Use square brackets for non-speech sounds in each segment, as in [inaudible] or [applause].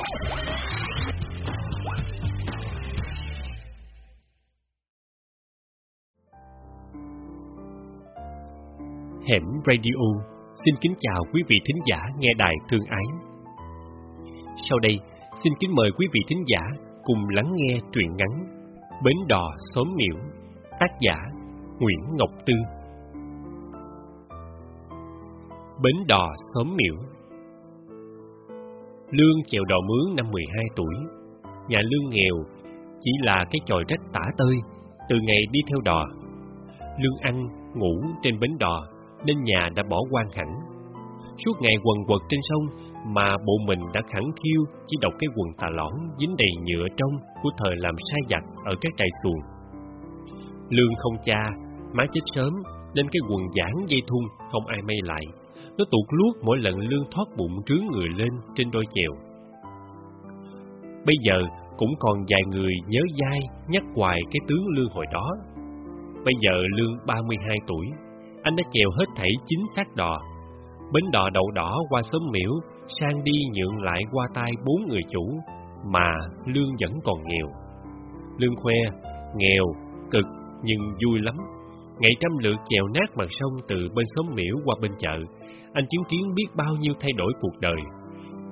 Hẻm Radio xin kính chào quý vị thính giả nghe đài thương ái. Sau đây, xin kính mời quý vị thính giả cùng lắng nghe truyện ngắn Bến đò xóm miễu, tác giả Nguyễn Ngọc Tư. Bến đò xóm miễu Lương chèo đò mướn năm 12 tuổi, nhà Lương nghèo, chỉ là cái chòi rách tả tơi, từ ngày đi theo đò. Lương ăn, ngủ trên bến đò nên nhà đã bỏ quan hẳn. Suốt ngày quần quật trên sông mà bộ mình đã khẳng khiu chỉ đọc cái quần tà lõn dính đầy nhựa trong của thời làm sai giặt ở các trại xuồng. Lương không cha, má chết sớm nên cái quần giãn dây thun không ai may lại. Nó tụt luốt mỗi lần Lương thoát bụng trướng người lên trên đôi chèo. Bây giờ cũng còn vài người nhớ dai nhắc hoài cái tướng Lương hồi đó. Bây giờ Lương 32 tuổi, anh đã chèo hết thảy chính xác đò. Bến đò đậu đỏ qua xóm miễu, sang đi nhượng lại qua tay bốn người chủ, mà lương vẫn còn nghèo. Lương khoe, nghèo, cực, nhưng vui lắm. Ngày trăm lượt chèo nát mặt sông từ bên xóm miễu qua bên chợ, anh chứng kiến biết bao nhiêu thay đổi cuộc đời.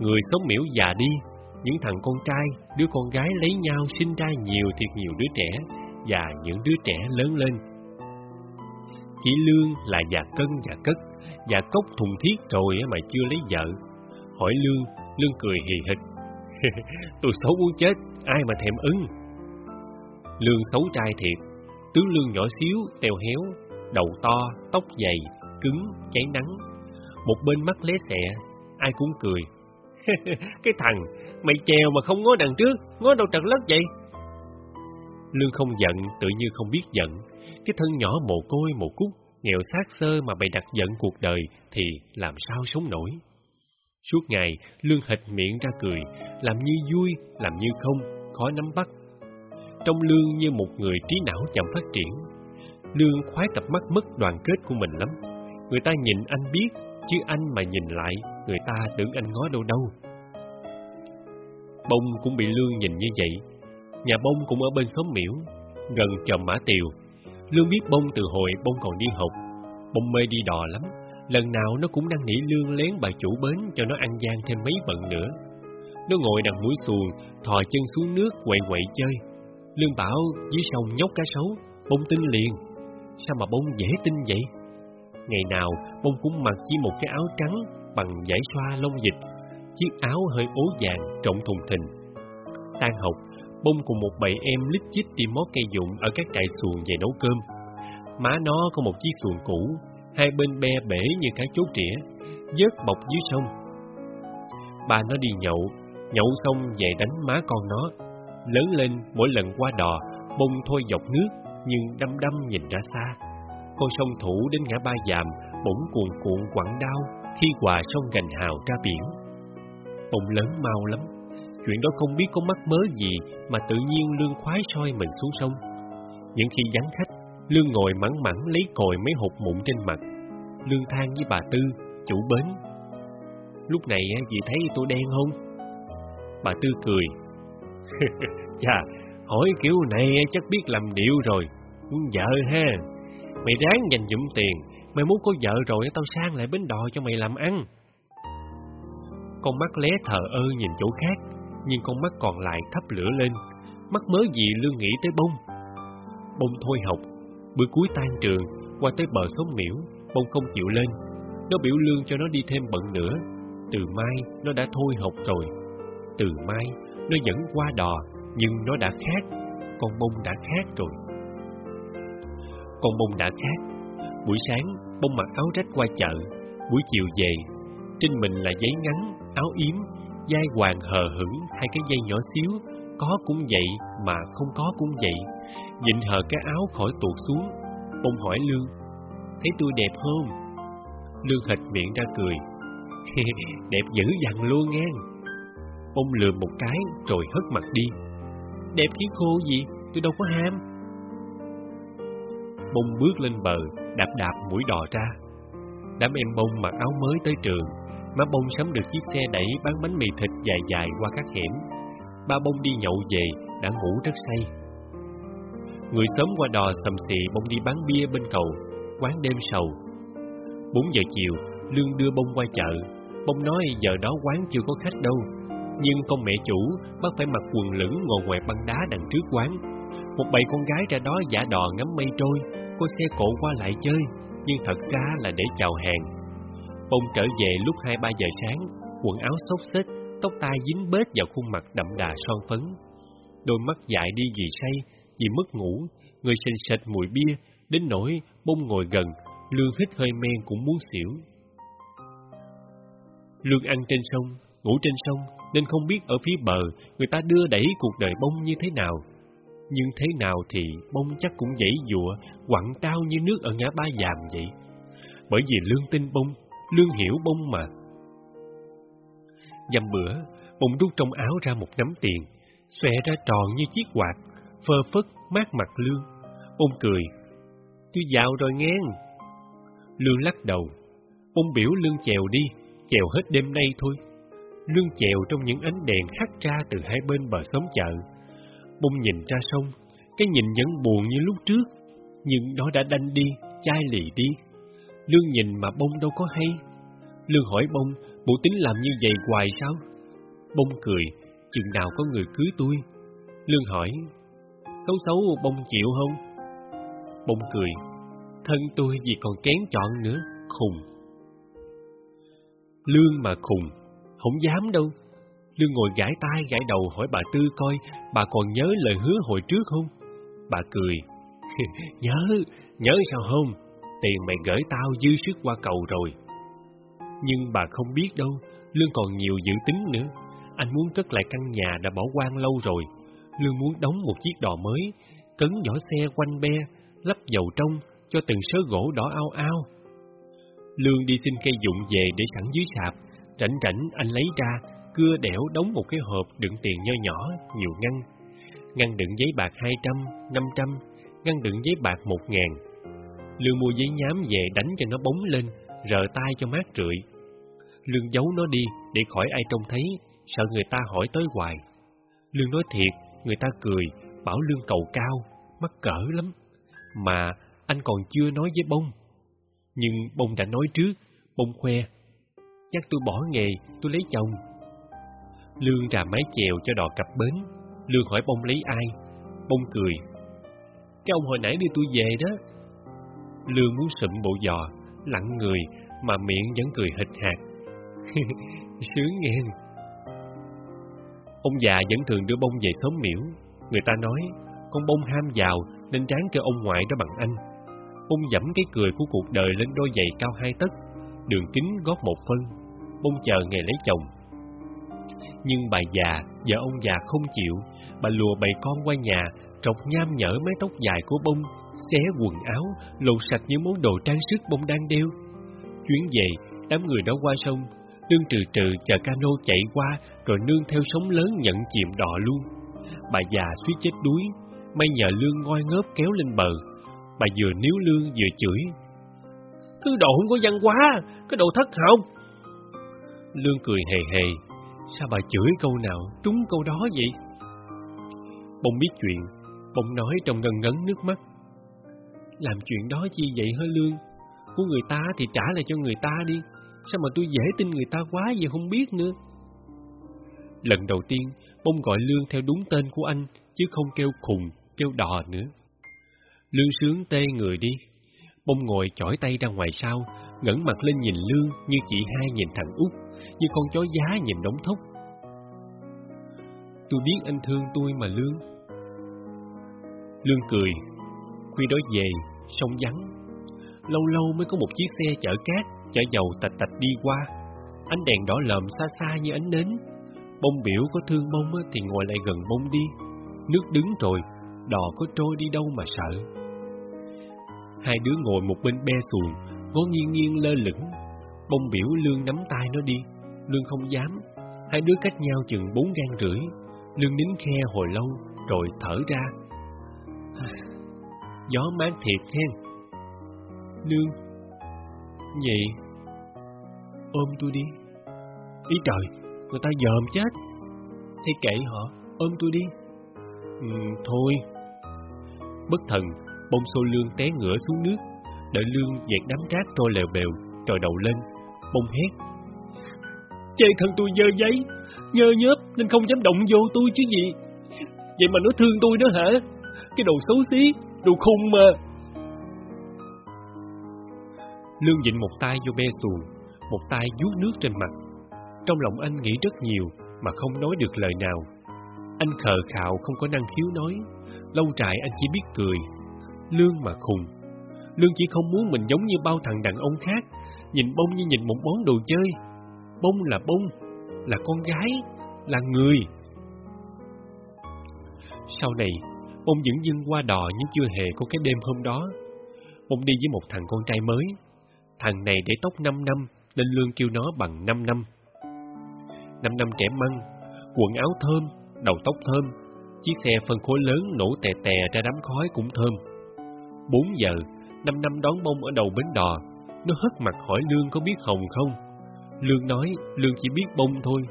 Người sống miễu già đi, những thằng con trai, đứa con gái lấy nhau sinh ra nhiều thiệt nhiều đứa trẻ, và những đứa trẻ lớn lên chỉ Lương là già cân già cất, già cốc thùng thiết rồi mà chưa lấy vợ. Hỏi Lương, Lương cười hì hịch. [laughs] Tôi xấu muốn chết, ai mà thèm ưng. Lương xấu trai thiệt, tướng Lương nhỏ xíu, teo héo, đầu to, tóc dày, cứng, cháy nắng. Một bên mắt lé xẹ, ai cũng cười. [laughs] cái thằng, mày chèo mà không ngó đằng trước, ngó đâu trật lất vậy? Lương không giận, tự như không biết giận, cái thân nhỏ mồ côi mồ cút, nghèo xác sơ mà bày đặt giận cuộc đời thì làm sao sống nổi. Suốt ngày, Lương hịch miệng ra cười, làm như vui, làm như không, khó nắm bắt. Trong Lương như một người trí não chậm phát triển. Lương khoái cặp mắt mất đoàn kết của mình lắm. Người ta nhìn anh biết, chứ anh mà nhìn lại, người ta tưởng anh ngó đâu đâu. Bông cũng bị Lương nhìn như vậy. Nhà bông cũng ở bên xóm miễu, gần chòm mã tiều, Lương biết bông từ hồi bông còn đi học. Bông mê đi đò lắm, lần nào nó cũng đang nghĩ Lương lén bà chủ bến cho nó ăn gian thêm mấy bận nữa. Nó ngồi đằng mũi xuồng, thò chân xuống nước quậy quậy chơi. Lương bảo dưới sông nhóc cá sấu, bông tin liền. Sao mà bông dễ tin vậy? Ngày nào bông cũng mặc chỉ một cái áo trắng bằng giải xoa lông dịch, chiếc áo hơi ố vàng trọng thùng thình. Tan học, Bông cùng một bầy em lít chít tìm mót cây dụng ở các trại xuồng về nấu cơm. Má nó có một chiếc xuồng cũ, hai bên be bể như cái chốt trĩa, vớt bọc dưới sông. Bà nó đi nhậu, nhậu xong về đánh má con nó. Lớn lên mỗi lần qua đò, bông thôi dọc nước, nhưng đăm đăm nhìn ra xa. Con sông thủ đến ngã ba dạm bỗng cuồn cuộn quặn đau khi quà sông gành hào ra biển. Ông lớn mau lắm, chuyện đó không biết có mắc mớ gì mà tự nhiên Lương khoái soi mình xuống sông. Những khi vắng khách, Lương ngồi mẳng mẳng lấy còi mấy hột mụn trên mặt. Lương than với bà Tư, chủ bến. Lúc này à, chị thấy tôi đen không? Bà Tư cười. [laughs] Chà, hỏi kiểu này chắc biết làm điệu rồi. Muốn vợ ha. Mày ráng dành dụm tiền, mày muốn có vợ rồi tao sang lại bến đò cho mày làm ăn. Con mắt lé thờ ơ nhìn chỗ khác, nhưng con mắt còn lại thắp lửa lên, mắt mớ gì Lương nghĩ tới bông. Bông thôi học, bữa cuối tan trường, qua tới bờ sống miễu, bông không chịu lên. Nó biểu Lương cho nó đi thêm bận nữa. Từ mai, nó đã thôi học rồi. Từ mai, nó vẫn qua đò, nhưng nó đã khác. Con bông đã khác rồi. Con bông đã khác. Buổi sáng, bông mặc áo rách qua chợ. Buổi chiều về, trên mình là giấy ngắn, áo yếm Giai hoàng hờ hững hai cái dây nhỏ xíu, có cũng vậy mà không có cũng vậy. Dịnh hờ cái áo khỏi tuột xuống. Bông hỏi Lương, thấy tôi đẹp không? Lương hịch miệng ra cười. đẹp dữ dằn luôn nghe. Bông lườm một cái rồi hất mặt đi. Đẹp khí khô gì, tôi đâu có ham. Bông bước lên bờ, đạp đạp mũi đò ra. Đám em bông mặc áo mới tới trường, má bông sắm được chiếc xe đẩy bán bánh mì thịt dài dài qua các hẻm. Ba bông đi nhậu về, đã ngủ rất say. Người sớm qua đò sầm xị bông đi bán bia bên cầu, quán đêm sầu. Bốn giờ chiều, Lương đưa bông qua chợ. Bông nói giờ đó quán chưa có khách đâu, nhưng con mẹ chủ bắt phải mặc quần lửng ngồi ngoài băng đá đằng trước quán. Một bầy con gái ra đó giả đò ngắm mây trôi, có xe cộ qua lại chơi, nhưng thật ra là để chào hàng. Bông trở về lúc 2-3 giờ sáng, quần áo xốc xếch, tóc tai dính bết vào khuôn mặt đậm đà son phấn. Đôi mắt dại đi vì say, vì mất ngủ, người sình sệt mùi bia, đến nỗi bông ngồi gần, lương hít hơi men cũng muốn xỉu. Lương ăn trên sông, ngủ trên sông, nên không biết ở phía bờ người ta đưa đẩy cuộc đời bông như thế nào. Nhưng thế nào thì bông chắc cũng dãy dụa, quặn cao như nước ở ngã ba giàm vậy. Bởi vì lương tin bông, lương hiểu bông mà. Dằm bữa, bông rút trong áo ra một nắm tiền, xòe ra tròn như chiếc quạt, phơ phất mát mặt lương. Bông cười, tôi giàu rồi nghe. Lương lắc đầu, bông biểu lương chèo đi, chèo hết đêm nay thôi. Lương chèo trong những ánh đèn hắt ra từ hai bên bờ xóm chợ. Bông nhìn ra sông, cái nhìn vẫn buồn như lúc trước, nhưng nó đã đanh đi, chai lì đi. Lương nhìn mà bông đâu có hay. Lương hỏi bông, bộ tính làm như vậy hoài sao? Bông cười, chừng nào có người cưới tôi. Lương hỏi, xấu xấu bông chịu không? Bông cười, thân tôi gì còn kén chọn nữa, khùng. Lương mà khùng, không dám đâu. Lương ngồi gãi tai gãi đầu hỏi bà Tư coi bà còn nhớ lời hứa hồi trước không? Bà cười. [laughs] nhớ, nhớ sao không? Tiền mày gửi tao dư sức qua cầu rồi. Nhưng bà không biết đâu, Lương còn nhiều dự tính nữa. Anh muốn cất lại căn nhà đã bỏ hoang lâu rồi. Lương muốn đóng một chiếc đò mới, cấn vỏ xe quanh be, lắp dầu trong cho từng sớ gỗ đỏ ao ao. Lương đi xin cây dụng về để sẵn dưới sạp, Rảnh rảnh anh lấy ra, cưa đẻo đóng một cái hộp đựng tiền nho nhỏ, nhiều ngăn. Ngăn đựng giấy bạc 200, 500, ngăn đựng giấy bạc 1 ngàn. Lương mua giấy nhám về đánh cho nó bóng lên, rờ tay cho mát rượi. Lương giấu nó đi để khỏi ai trông thấy, sợ người ta hỏi tới hoài. Lương nói thiệt, người ta cười, bảo Lương cầu cao, mắc cỡ lắm. Mà anh còn chưa nói với bông. Nhưng bông đã nói trước, bông khoe Chắc tôi bỏ nghề, tôi lấy chồng. Lương ra mái chèo cho đò cặp bến. Lương hỏi bông lấy ai? Bông cười. Cái ông hồi nãy đưa tôi về đó. Lương muốn sụm bộ giò, lặng người, mà miệng vẫn cười hịch hạt. [laughs] Sướng nghe. Ông già vẫn thường đưa bông về xóm miễu. Người ta nói, con bông ham giàu nên ráng kêu ông ngoại đó bằng anh. Bông dẫm cái cười của cuộc đời lên đôi giày cao hai tấc, đường kính gót một phân, bông chờ ngày lấy chồng. Nhưng bà già, và ông già không chịu, bà lùa bầy con qua nhà, trọc nham nhở mái tóc dài của bông, xé quần áo, lột sạch những món đồ trang sức bông đang đeo. Chuyến về, đám người đó qua sông, Nương trừ trừ chờ cano chạy qua, rồi nương theo sóng lớn nhận chìm đò luôn. Bà già suýt chết đuối, may nhờ lương ngoi ngớp kéo lên bờ. Bà vừa níu lương vừa chửi. Thứ đồ không có văn hóa, cái đồ thất học. Lương cười hề hề. Sao bà chửi câu nào, trúng câu đó vậy? Bông biết chuyện, bông nói trong ngần ngấn nước mắt. Làm chuyện đó chi vậy hả Lương? Của người ta thì trả lại cho người ta đi. Sao mà tôi dễ tin người ta quá vậy không biết nữa. Lần đầu tiên, bông gọi Lương theo đúng tên của anh, chứ không kêu khùng, kêu đò nữa. Lương sướng tê người đi. Bông ngồi chỏi tay ra ngoài sau, ngẩng mặt lên nhìn Lương như chị hai nhìn thằng út như con chó giá nhìn đống thốc. Tôi biết anh thương tôi mà Lương. Lương cười, khuya đó về, sông vắng. Lâu lâu mới có một chiếc xe chở cát, chở dầu tạch tạch đi qua. Ánh đèn đỏ lợm xa xa như ánh nến. Bông biểu có thương bông thì ngồi lại gần bông đi. Nước đứng rồi, đò có trôi đi đâu mà sợ. Hai đứa ngồi một bên be xuồng, gối nghiêng nghiêng lơ lửng. Bông biểu lương nắm tay nó đi, Lương không dám. Hai đứa cách nhau chừng bốn gan rưỡi. Lương nín khe hồi lâu, rồi thở ra. [sighs] Gió mát thiệt hen. Lương, vậy ôm tôi đi. Ý trời, người ta dòm chết. Thế kệ họ, ôm tôi đi. Ừ, thôi. Bất thần, bông xô lương té ngửa xuống nước, đợi lương dẹt đám rác trôi lèo bèo, trồi đầu lên, bông hét. Chê thân tôi dơ giấy, nhơ nhớp nên không dám động vô tôi chứ gì. Vậy mà nó thương tôi nữa hả? Cái đồ xấu xí, đồ khùng mà. Lương dịnh một tay vô be xuồng, một tay vuốt nước trên mặt. Trong lòng anh nghĩ rất nhiều mà không nói được lời nào. Anh khờ khạo không có năng khiếu nói, lâu trại anh chỉ biết cười. Lương mà khùng. Lương chỉ không muốn mình giống như bao thằng đàn ông khác, nhìn bông như nhìn một món đồ chơi. Bông là bông, là con gái, là người. Sau này, bông vẫn dưng qua đò nhưng chưa hề có cái đêm hôm đó. Bông đi với một thằng con trai mới. Thằng này để tóc 5 năm, nên Lương kêu nó bằng 5 năm. 5 năm trẻ măng, quần áo thơm, đầu tóc thơm, chiếc xe phân khối lớn nổ tè tè ra đám khói cũng thơm. 4 giờ, 5 năm đón bông ở đầu bến đò, nó hất mặt hỏi Lương có biết Hồng không? Lương nói Lương chỉ biết bông thôi.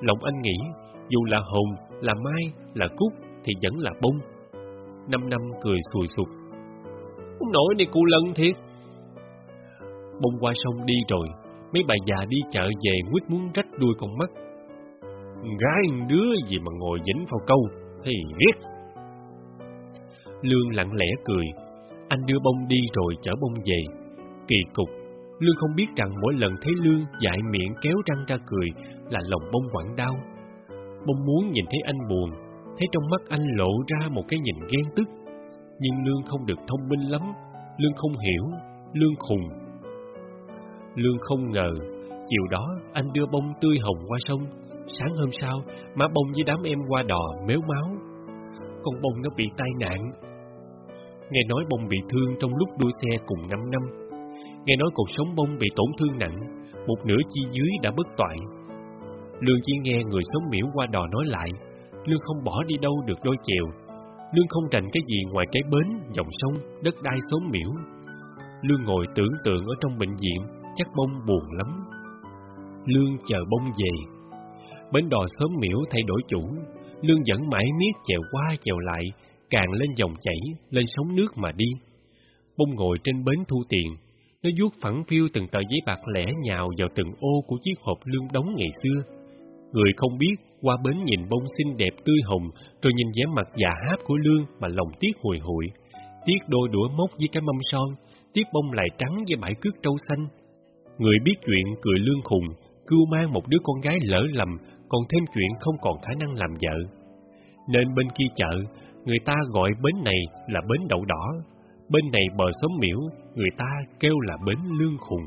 Lòng anh nghĩ, dù là Hồng, là Mai, là Cúc thì vẫn là bông. Năm năm cười sùi sụp. Ông nội này cụ lần thiệt. Bông qua sông đi rồi, mấy bà già đi chợ về quyết muốn rách đuôi con mắt. Gái đứa gì mà ngồi dính vào câu, thì biết. Lương lặng lẽ cười, anh đưa bông đi rồi chở bông về. Kỳ cục, Lương không biết rằng mỗi lần thấy Lương dại miệng kéo răng ra cười là lòng bông quặn đau. Bông muốn nhìn thấy anh buồn, thấy trong mắt anh lộ ra một cái nhìn ghen tức. Nhưng Lương không được thông minh lắm, Lương không hiểu, Lương khùng. Lương không ngờ, chiều đó anh đưa bông tươi hồng qua sông, sáng hôm sau, má bông với đám em qua đò méo máu. Con bông nó bị tai nạn. Nghe nói bông bị thương trong lúc đua xe cùng 5 năm. Nghe nói cuộc sống bông bị tổn thương nặng, một nửa chi dưới đã bất toại. Lương chỉ nghe người sống miễu qua đò nói lại, Lương không bỏ đi đâu được đôi chèo. Lương không rành cái gì ngoài cái bến, dòng sông, đất đai sống miễu. Lương ngồi tưởng tượng ở trong bệnh viện, chắc bông buồn lắm. Lương chờ bông về. Bến đò sớm miễu thay đổi chủ, Lương vẫn mãi miết chèo qua chèo lại, càng lên dòng chảy, lên sóng nước mà đi. Bông ngồi trên bến thu tiền, nó vuốt phẳng phiu từng tờ giấy bạc lẻ nhào vào từng ô của chiếc hộp lương đóng ngày xưa. Người không biết, qua bến nhìn bông xinh đẹp tươi hồng, rồi nhìn vẻ mặt già háp của lương mà lòng tiếc hồi hụi. Tiếc đôi đũa mốc với cái mâm son, tiếc bông lại trắng với bãi cước trâu xanh. Người biết chuyện cười lương khùng, cưu mang một đứa con gái lỡ lầm, còn thêm chuyện không còn khả năng làm vợ. Nên bên kia chợ, người ta gọi bến này là bến đậu đỏ, bên này bờ xóm miễu, người ta kêu là bến lương khùng.